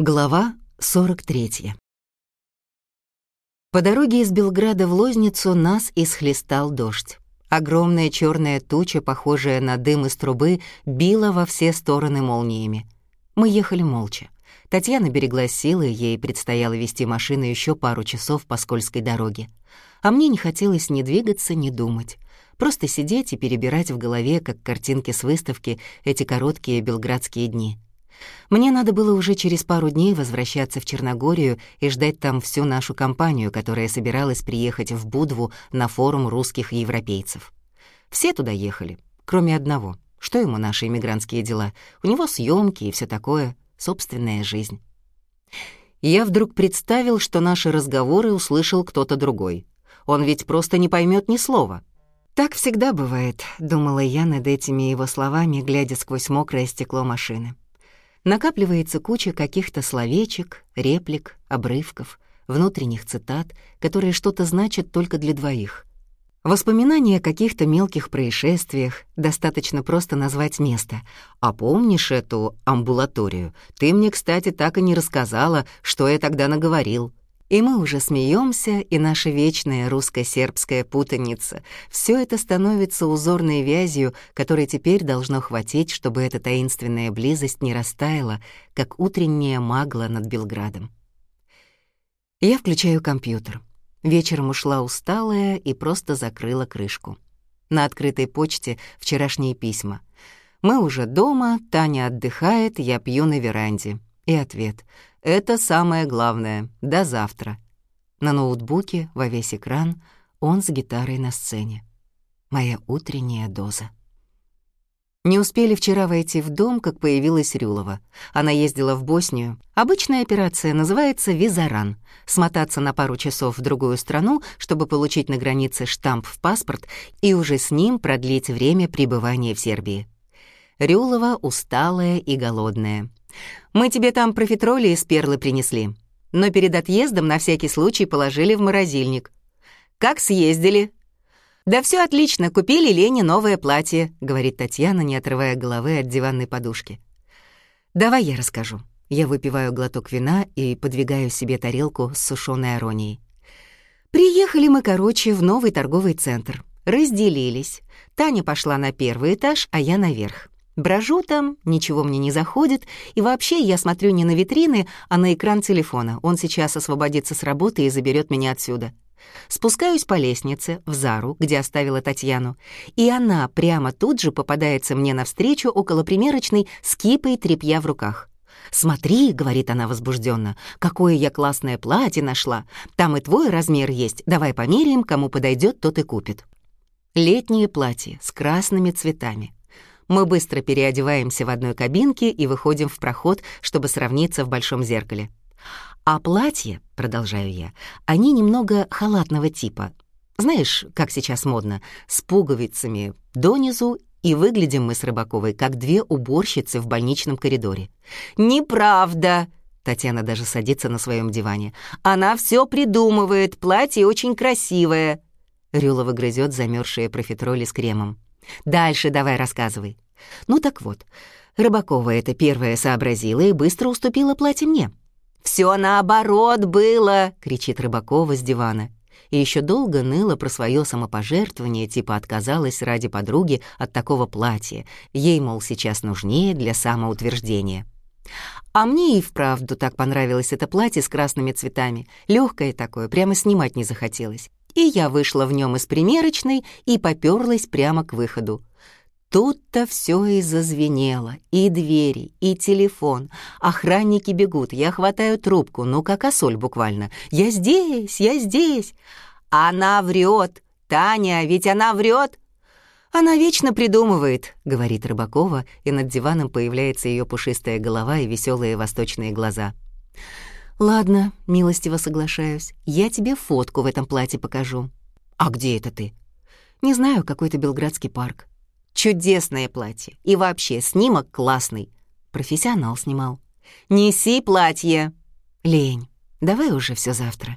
Глава 43. По дороге из Белграда в Лозницу нас исхлестал дождь. Огромная черная туча, похожая на дым из трубы, била во все стороны молниями. Мы ехали молча. Татьяна берегла силы, ей предстояло вести машину еще пару часов по скользкой дороге. А мне не хотелось ни двигаться, ни думать. Просто сидеть и перебирать в голове, как картинки с выставки, эти короткие белградские дни — мне надо было уже через пару дней возвращаться в Черногорию и ждать там всю нашу компанию, которая собиралась приехать в Будву на форум русских европейцев. Все туда ехали, кроме одного. Что ему наши иммигрантские дела? У него съемки и все такое, собственная жизнь. я вдруг представил, что наши разговоры услышал кто-то другой. Он ведь просто не поймет ни слова. «Так всегда бывает», — думала я над этими его словами, глядя сквозь мокрое стекло машины накапливается куча каких-то словечек, реплик, обрывков, внутренних цитат, которые что-то значат только для двоих. Воспоминания о каких-то мелких происшествиях достаточно просто назвать место. А помнишь эту амбулаторию? Ты мне, кстати, так и не рассказала, что я тогда наговорил. И мы уже смеемся, и наша вечная русско-сербская путаница — все это становится узорной вязью, которой теперь должно хватить, чтобы эта таинственная близость не растаяла, как утренняя магла над Белградом. Я включаю компьютер. Вечером ушла усталая и просто закрыла крышку. На открытой почте вчерашние письма. «Мы уже дома, Таня отдыхает, я пью на веранде». И ответ — это самое главное. До завтра. На ноутбуке во весь экран он с гитарой на сцене. Моя утренняя доза. Не успели вчера войти в дом, как появилась Рюлова. Она ездила в Боснию. Обычная операция называется «Визаран» — смотаться на пару часов в другую страну, чтобы получить на границе штамп в паспорт и уже с ним продлить время пребывания в Сербии. Рюлова усталая и голодная. Мы тебе там профитроли из перлы принесли, но перед отъездом на всякий случай положили в морозильник. Как съездили?» «Да все отлично, купили Лене новое платье», — говорит Татьяна, не отрывая головы от диванной подушки. «Давай я расскажу». Я выпиваю глоток вина и подвигаю себе тарелку с сушеной аронией. Приехали мы, короче, в новый торговый центр. Разделились. Таня пошла на первый этаж, а я наверх. Брожу там, ничего мне не заходит, и вообще я смотрю не на витрины, а на экран телефона. Он сейчас освободится с работы и заберет меня отсюда. Спускаюсь по лестнице в Зару, где оставила Татьяну, и она прямо тут же попадается мне навстречу около примерочной с кипой тряпья в руках. «Смотри», — говорит она возбужденно, — «какое я классное платье нашла. Там и твой размер есть. Давай померяем, кому подойдет, тот и купит». Летнее платье с красными цветами. Мы быстро переодеваемся в одной кабинке и выходим в проход, чтобы сравниться в большом зеркале. А платья, продолжаю я, они немного халатного типа. Знаешь, как сейчас модно, с пуговицами донизу, и выглядим мы с Рыбаковой, как две уборщицы в больничном коридоре. «Неправда!» Татьяна даже садится на своем диване. «Она все придумывает, платье очень красивое!» Рюлова грызет замерзшие профитроли с кремом. Дальше давай рассказывай. Ну так вот, Рыбакова это первая сообразила и быстро уступила платье мне. «Все наоборот было!» — кричит Рыбакова с дивана. И еще долго ныла про свое самопожертвование, типа отказалась ради подруги от такого платья. Ей, мол, сейчас нужнее для самоутверждения. А мне и вправду так понравилось это платье с красными цветами. Легкое такое, прямо снимать не захотелось и я вышла в нем из примерочной и попёрлась прямо к выходу. Тут-то все и зазвенело, и двери, и телефон. Охранники бегут, я хватаю трубку, ну как осоль буквально. «Я здесь, я здесь!» «Она врет! Таня, ведь она врет!» «Она вечно придумывает», — говорит Рыбакова, и над диваном появляется ее пушистая голова и веселые восточные глаза. «Ладно, милостиво соглашаюсь, я тебе фотку в этом платье покажу». «А где это ты?» «Не знаю, какой-то белградский парк». «Чудесное платье. И вообще, снимок классный». Профессионал снимал. «Неси платье». «Лень, давай уже все завтра».